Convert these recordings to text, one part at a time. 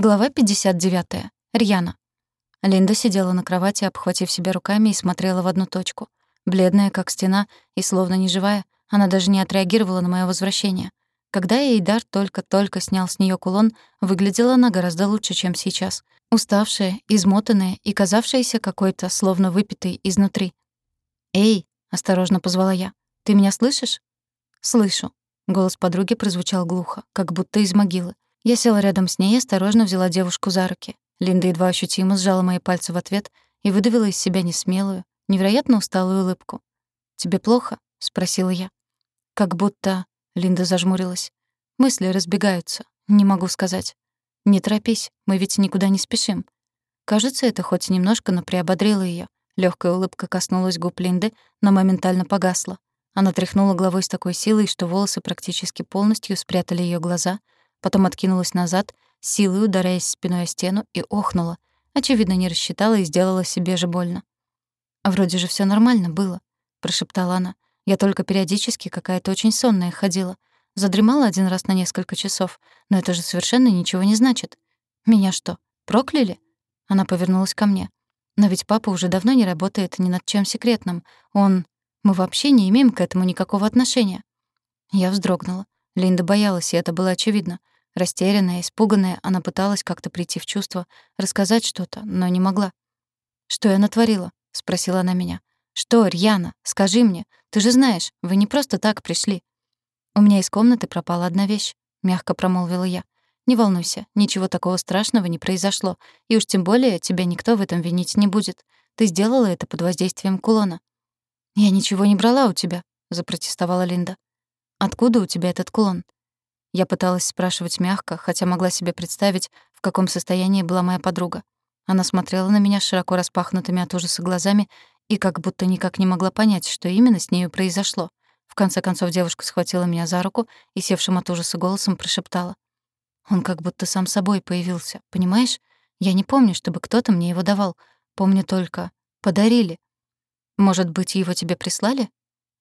Глава 59. Рьяна. Линда сидела на кровати, обхватив себя руками и смотрела в одну точку. Бледная, как стена, и словно неживая, она даже не отреагировала на моё возвращение. Когда Эйдар только-только снял с неё кулон, выглядела она гораздо лучше, чем сейчас. Уставшая, измотанная и казавшаяся какой-то, словно выпитой изнутри. «Эй!» — осторожно позвала я. «Ты меня слышишь?» «Слышу». Голос подруги прозвучал глухо, как будто из могилы. Я села рядом с ней и осторожно взяла девушку за руки. Линда едва ощутимо сжала мои пальцы в ответ и выдавила из себя несмелую, невероятно усталую улыбку. «Тебе плохо?» — спросила я. «Как будто...» — Линда зажмурилась. «Мысли разбегаются. Не могу сказать. Не торопись, мы ведь никуда не спешим». Кажется, это хоть немножко, но приободрило её. Лёгкая улыбка коснулась губ Линды, но моментально погасла. Она тряхнула головой с такой силой, что волосы практически полностью спрятали её глаза — потом откинулась назад, силой ударяясь спиной о стену, и охнула. Очевидно, не рассчитала и сделала себе же больно. «Вроде же все нормально было», — прошептала она. «Я только периодически какая-то очень сонная ходила. Задремала один раз на несколько часов, но это же совершенно ничего не значит. Меня что, прокляли?» Она повернулась ко мне. «Но ведь папа уже давно не работает ни над чем секретным. Он... Мы вообще не имеем к этому никакого отношения». Я вздрогнула. Линда боялась, и это было очевидно. Растерянная, испуганная, она пыталась как-то прийти в чувство, рассказать что-то, но не могла. «Что я натворила?» — спросила она меня. «Что, Рьяна, скажи мне, ты же знаешь, вы не просто так пришли». «У меня из комнаты пропала одна вещь», — мягко промолвила я. «Не волнуйся, ничего такого страшного не произошло, и уж тем более тебя никто в этом винить не будет. Ты сделала это под воздействием кулона». «Я ничего не брала у тебя», — запротестовала Линда. «Откуда у тебя этот кулон?» Я пыталась спрашивать мягко, хотя могла себе представить, в каком состоянии была моя подруга. Она смотрела на меня широко распахнутыми от ужаса глазами и как будто никак не могла понять, что именно с нею произошло. В конце концов девушка схватила меня за руку и севшим от ужаса голосом прошептала. «Он как будто сам собой появился, понимаешь? Я не помню, чтобы кто-то мне его давал. Помню только... Подарили. Может быть, его тебе прислали?»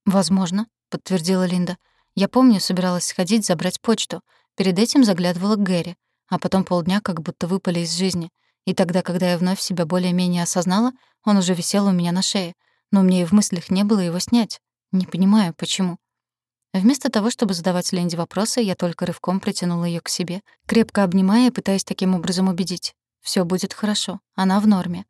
«Возможно», — подтвердила Линда. Я помню, собиралась сходить забрать почту. Перед этим заглядывала к Гэри, а потом полдня как будто выпали из жизни. И тогда, когда я вновь себя более-менее осознала, он уже висел у меня на шее. Но мне и в мыслях не было его снять. Не понимаю, почему. Вместо того, чтобы задавать Ленде вопросы, я только рывком притянула ее к себе, крепко обнимая и пытаясь таким образом убедить. все будет хорошо, она в норме.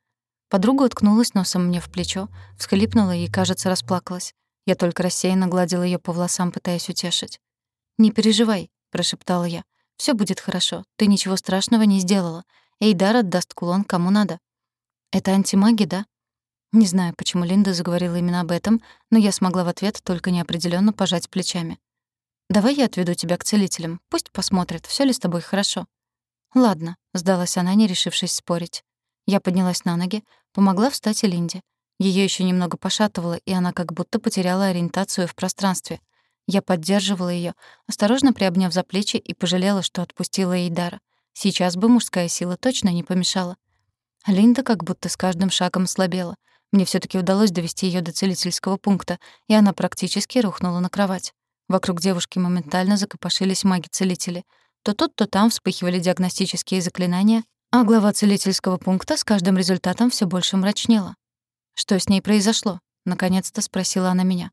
Подруга уткнулась носом мне в плечо, всхлипнула и, кажется, расплакалась. Я только рассеянно гладила ее по волосам, пытаясь утешить. «Не переживай», — прошептала я. Все будет хорошо. Ты ничего страшного не сделала. Эйдар отдаст кулон кому надо». «Это антимаги, да?» Не знаю, почему Линда заговорила именно об этом, но я смогла в ответ только неопределенно пожать плечами. «Давай я отведу тебя к целителям. Пусть посмотрят, все ли с тобой хорошо». «Ладно», — сдалась она, не решившись спорить. Я поднялась на ноги, помогла встать и Линде. Ее еще немного пошатывало, и она как будто потеряла ориентацию в пространстве. Я поддерживала ее, осторожно приобняв за плечи и пожалела, что отпустила Эйдара. Сейчас бы мужская сила точно не помешала. Линда как будто с каждым шагом слабела. Мне все таки удалось довести ее до целительского пункта, и она практически рухнула на кровать. Вокруг девушки моментально закопошились маги-целители. То тут, то там вспыхивали диагностические заклинания, а глава целительского пункта с каждым результатом все больше мрачнела. «Что с ней произошло?» — наконец-то спросила она меня.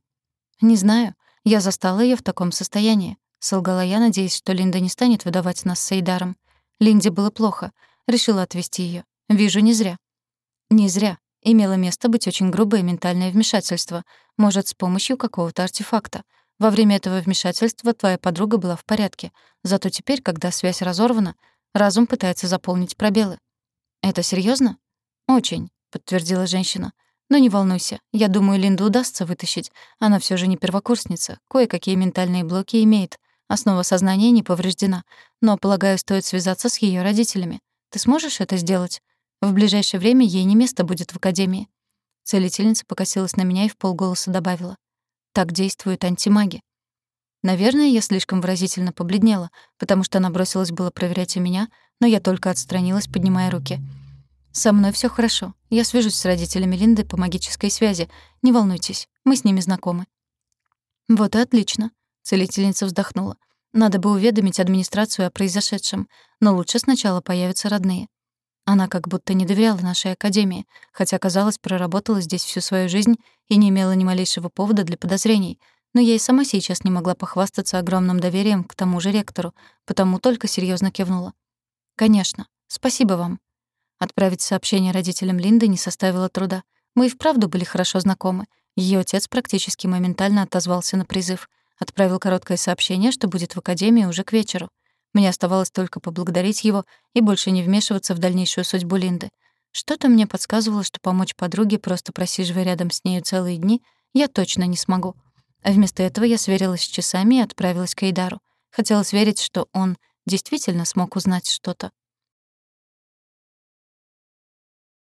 «Не знаю. Я застала ее в таком состоянии», — солгала я, надеясь, что Линда не станет выдавать нас с Эйдаром. Линде было плохо. Решила отвезти ее. Вижу, не зря. Не зря. Имело место быть очень грубое ментальное вмешательство, может, с помощью какого-то артефакта. Во время этого вмешательства твоя подруга была в порядке, зато теперь, когда связь разорвана, разум пытается заполнить пробелы. «Это серьезно? «Очень», — подтвердила женщина. Но не волнуйся, я думаю, Линду удастся вытащить. Она все же не первокурсница, кое-какие ментальные блоки имеет. Основа сознания не повреждена. Но, полагаю, стоит связаться с ее родителями. Ты сможешь это сделать? В ближайшее время ей не место будет в академии. Целительница покосилась на меня и в полголоса добавила. Так действуют антимаги. Наверное, я слишком выразительно побледнела, потому что она бросилась было проверять у меня, но я только отстранилась, поднимая руки — «Со мной все хорошо. Я свяжусь с родителями Линды по магической связи. Не волнуйтесь, мы с ними знакомы». «Вот и отлично», — целительница вздохнула. Надо бы уведомить администрацию о произошедшем, но лучше сначала появятся родные. Она как будто не доверяла нашей академии, хотя, казалось, проработала здесь всю свою жизнь и не имела ни малейшего повода для подозрений. Но я и сама сейчас не могла похвастаться огромным доверием к тому же ректору, потому только серьезно кивнула. «Конечно. Спасибо вам». Отправить сообщение родителям Линды не составило труда. Мы и вправду были хорошо знакомы. Ее отец практически моментально отозвался на призыв. Отправил короткое сообщение, что будет в академии уже к вечеру. Мне оставалось только поблагодарить его и больше не вмешиваться в дальнейшую судьбу Линды. Что-то мне подсказывало, что помочь подруге, просто просиживая рядом с нею целые дни, я точно не смогу. А вместо этого я сверилась с часами и отправилась к Эйдару. Хотелось верить, что он действительно смог узнать что-то.